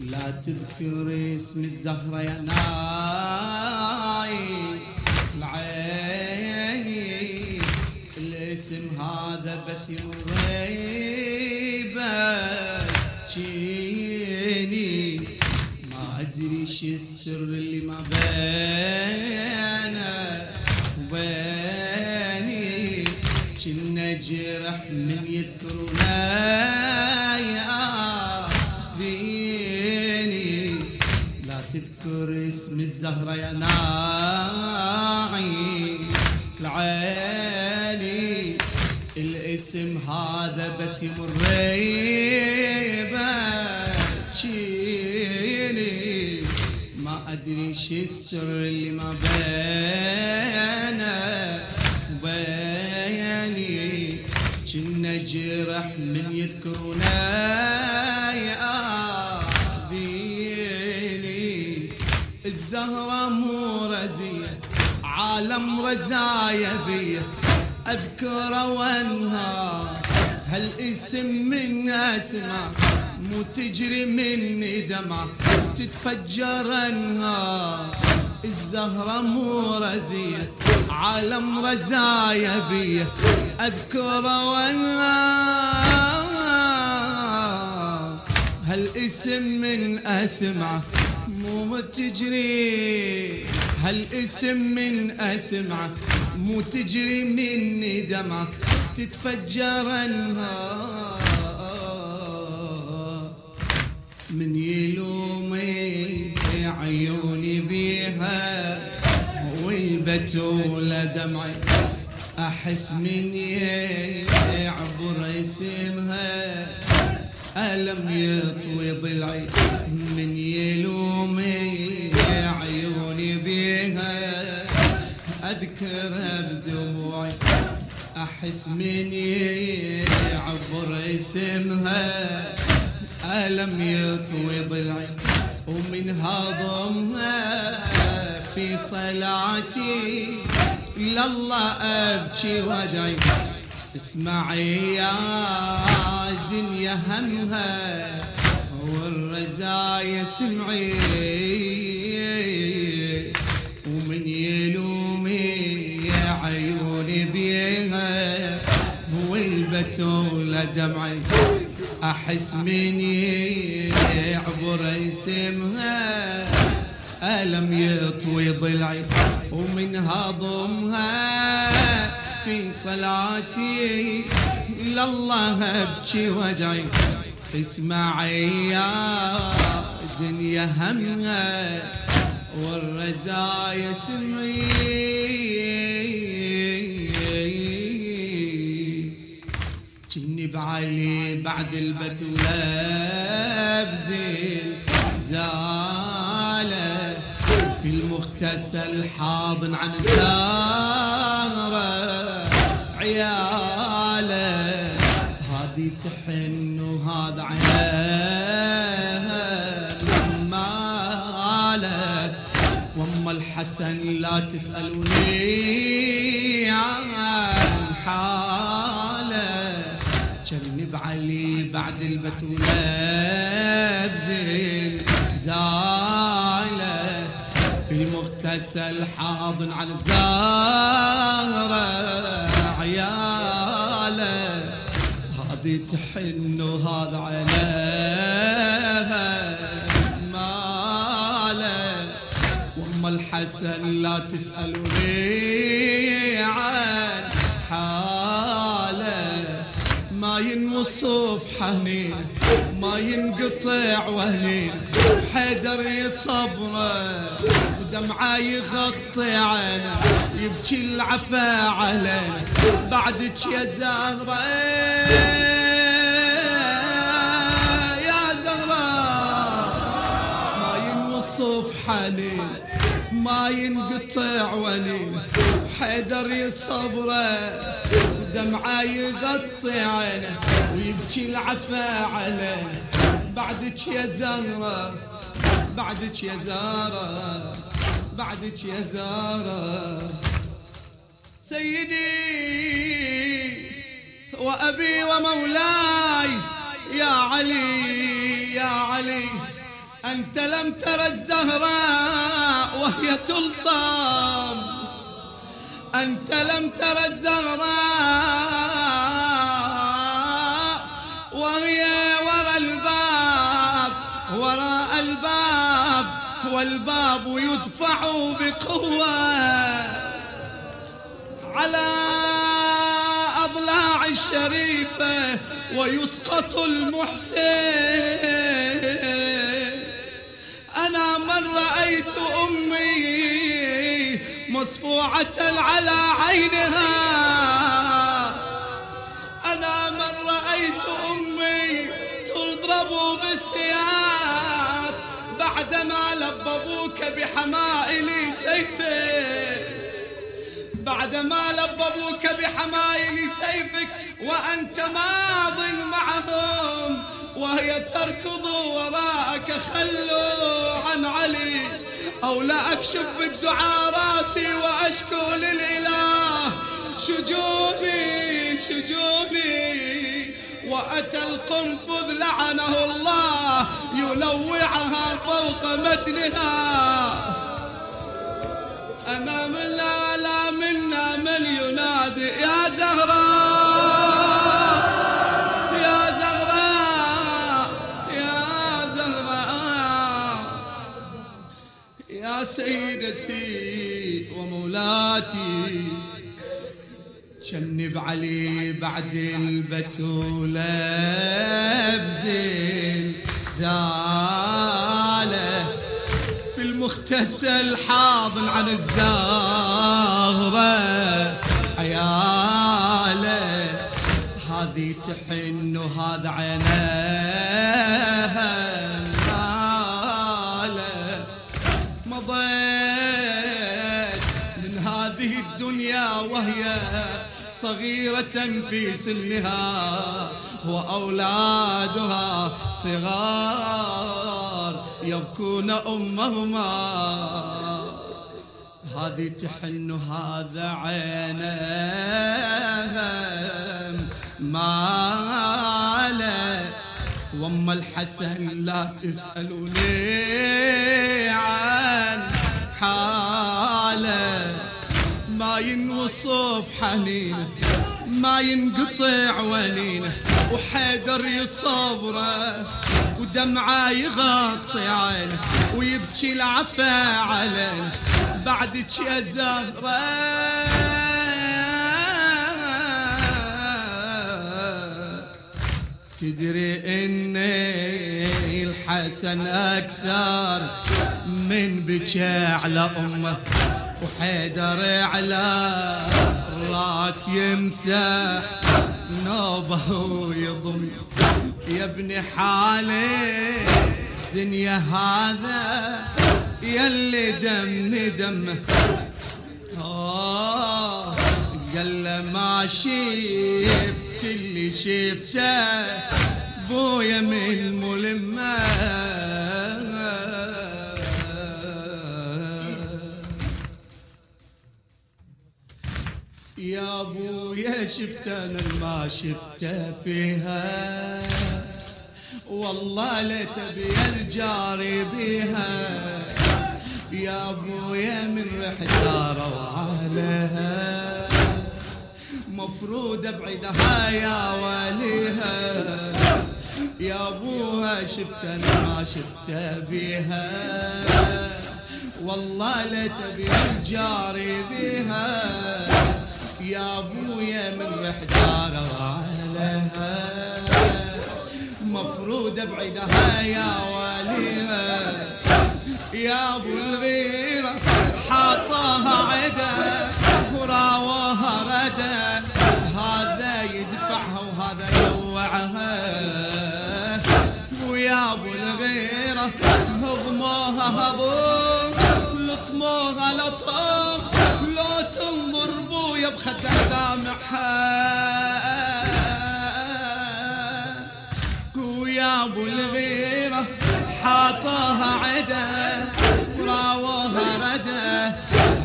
لا تذكر اسم الزهرة يا ناي. العيني الاسم هذا بس يمر شيني؟ ما أدري شو السر اللي ما بينه وبيني. كنا جرح من يذكرنا تذكر اسم الزهرة يا ناعي العيني الاسم هذا بس يمر بتشيني ما أدري شو السر اللي ما بينه وبيني. كنا جرح من يذكرنا عالم رزايا بيه أذكر وانها هالاسم من أسماء مو تجري مني دمع. تتفجر انها الزهرة مو رزية عالم رزايا بيه أذكر وانها هالاسم من أسمع مو تجري. هالاسم من اسمعه مو تجري مني دمعة تتفجر أنهار. من يلومي عيوني بيها والبتولة دمعي. أحس من يعبر اسمها. ألم يطوي ضلعي. أذكرها بدموعي. أحس من يعبر اسمها. ألم يطوي ضلعي. ومن هضمها في صلاتي. لله أبكي وجعي اسمعي يا دنيا همها. والرزايا سمعي والبتولة دمعي. أحس من يعبر اسمها ألم يطوي ضلعي ومن هضمها في صلاتي لله أبكي ودعي اسمعي يا دنيا همها والرزايا سمعي بعلي بعد البتولة بزين. زالة في المغتسل حاضن عن زاره عياله هذه تحن وهذا عياله. ماله وأما الحسن لا تسألوني. بزين زاله في المغتسل حاضن على الزهرة عيالة. هذه تحن وهذا عليها ماله. وأم الحسن لا تسألوني عن ما ينوصف حنين ما ينقطع وهنين حيدر يصبره ودمعه يغطي عينه يبكي العفا علينا بعدك يا زهرة. يا زهرة. ما ينوصف حنين ما ينقطع ونين حيدر يصبره ودمعه يغطي عينه ويبكي العفا علينا بعدك يا زهرة بعدك يا زهرة بعدك يا زهرة. سيدي وأبي ومولاي يا علي يا علي أنت لم تر الزهراء وهي تلطم. أنت لم تر الزهراء وهي وراء الباب وراء الباب والباب يدفع بقوة. على أضلاع الشريفة ويسقط المحسن. أنا من رأيت أمي مصفوعة على عينها. أنا من رأيت أمي تضرب بالسياط بعدما لببوك بحمائل سيفك بعدما لببوك بحمائل سيفك وأنت ماض معهم وهي تركض وراءك خلوا عن علي. أو لا أكشف بالدعاء راسي وأشكو للإله. شجوني شجوني وأتى القنفذ لعنه الله يلوعها فوق متنها. ومولاتي جنب علي بعد البتولة بزين زاله في المغتسل حاضن عن الزهرة. عياله هذه تحن وهذا عينها صغيرة في سنها وأولادها صغار يبكون أمهما. هذه تحن هذا عينها ماله وأم الحسن لا تسألوني عن حاله ما ينوصف حنينه ما ينقطع ونينه وحيدر يصبره ودمعة يغطي عينه ويبكي العفا علينا بعدك يا زهره تدري اني الحسن أكثر من بكى على أمه وحيدر على الراس يمسح نوبه ويضم. يا ابن حالي دنيا هذا يلي دم دمه. آه قال ما شفت اللي شفته بويا من الملمه يا ابويا شفت أنا ما شفته فيها. والله لتبي الجاري بيها يا ابويا من رحت روالها مفروض أبعدها يا وليها يا ابوها شفت أنا ما شفته بيها. والله لتبي الجاري بيها. يا أبويا من رحت عليها مفروض أبعدها يا واليها يا أبو الغيرة حاطاها عدا وراوها ردا. هذا يدفعها وهذا يوعها. ويا أبو الغيرة هضموها هضم لطموها لطم. بخدها دامعها ويا ابو الغيرة حاطاها عدا راوها ردا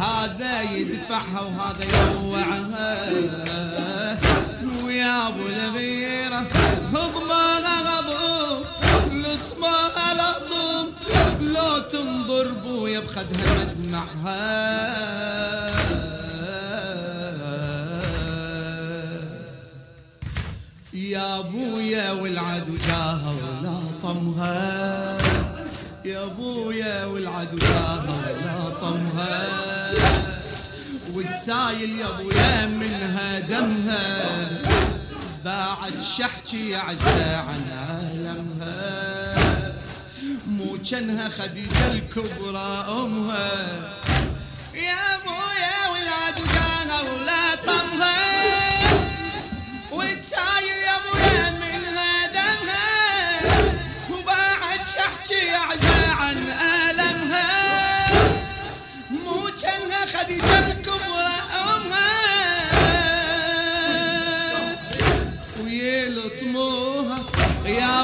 هذا يدفعها وهذا يوعها ويا ابو الغيرة هضمها غضب. لطمها لطم خاطر بويا بخدها مدمعها. أبويا والعدو جاها ولا طمها. يا أبويا والعدو جاها ولا طمها. وتسايل يا أبويا منها دمها. بعد شحكي عزة عن ألمها مو كأنها خديجة الكبرى أمها.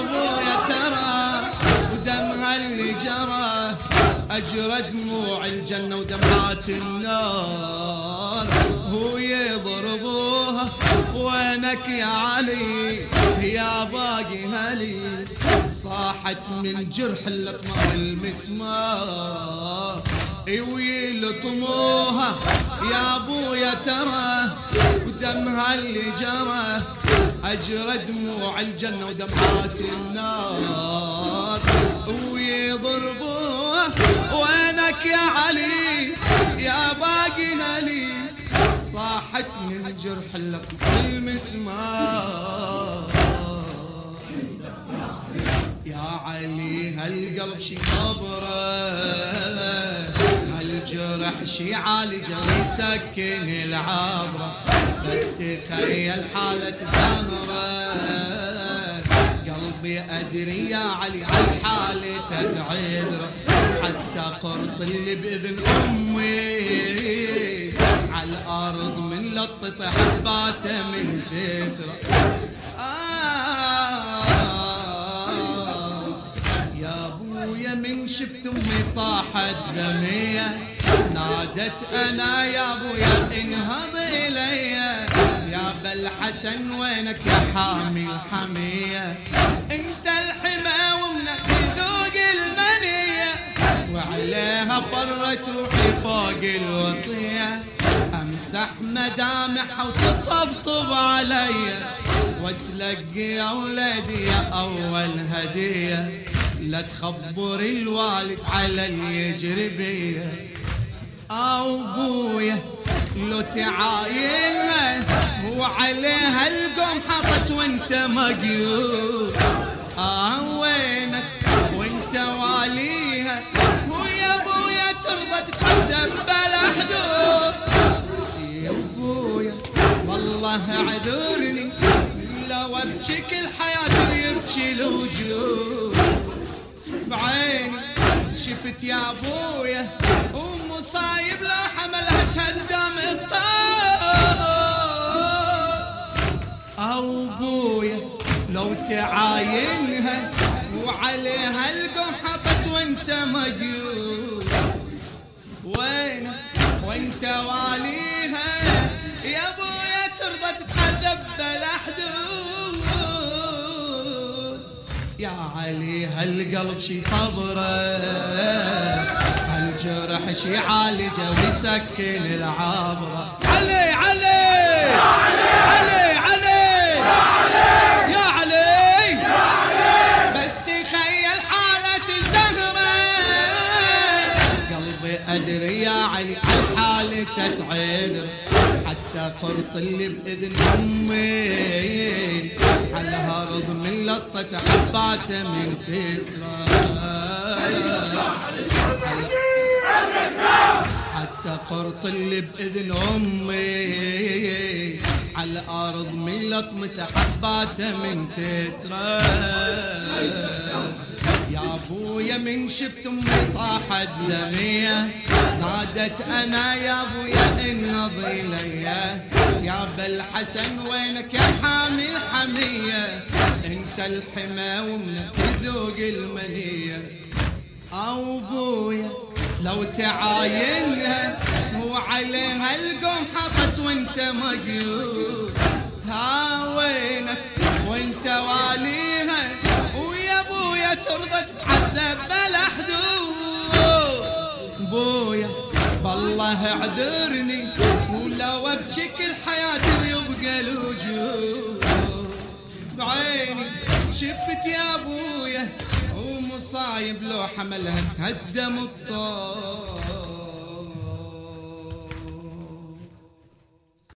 ابويا ترى ودمها اللي جرى. اجرى دموع الجنة ودمعات النار. هو يضربوها وينك يا علي يا باقي هلي. صاحت من جرح اللطمه المسمار. ويلطموها يا ابويا ترى ودمها اللي جرى. اجرى دموع الجنة ودمعات النار. ويضربوها وينك يا علي يا باقي هلي. صاحت من جرح اللطمه المسمار. يا علي هالقلب شي خبره هالجرح شي عالجه ويسكن العبرة. بس تخيل حالة ذمره قلبي أدري يا علي هالحالة تعذره حتى قرط اللي بإذن أمي. على الأرض من لطته حباته من كثره آه. يا أبويا من شفت أمي طاحت دمية. نادت أنا يا أبويا انهض إلي. يا بالحسن وينك يا حامي الحمية؟ انت الحمى ومنك ذوق المنية. وعليها فرت روحي فوق الوطية. امسح مدامعها وتطبطب علي. وتلقي يا ولدي أول هدية. لا تخبر الوالد على اليجربيه أبويا لو تعاينها وعليها القوم حطت وانت مقيود. آه وينك وانت واليها ويا أبويا ترضى تتقدم بلا حدود. يا أبويا والله أعذرني لو ابكيك الحياة ويبكي الوجود. بعيني شفت يا أبويا أبويا لو تعاينها وعليها القم حطت وانت مجيود وينك وانت واليها؟ يا أبويا ترضى تتعذب بلا حدود. يا علي هالقلب شي صبره هالجرح شي عالجه ويسكن العبره. علي علي علي! علي! اللي بإذن أمي. على هرض من لطة حباته من كثرة حتى قرط اللي بإذن أمي. على الأرض من لطمة حباته من كثرة يا أبويا من شفت امي طاحت دمية نادت أنا يا أبويا انهض الي يا بالحسن وينك يا حامي الحمية؟ أنت الحمى ومنك ذوق المنية. أو أبويا لو تعاينها وعليها حطت وانت مقيود الله اعذرني ولو ابكي كل حياتي ويبقى الوجود. بعيني شفت يا أبويا ومصايب لو حملها تهدم الطور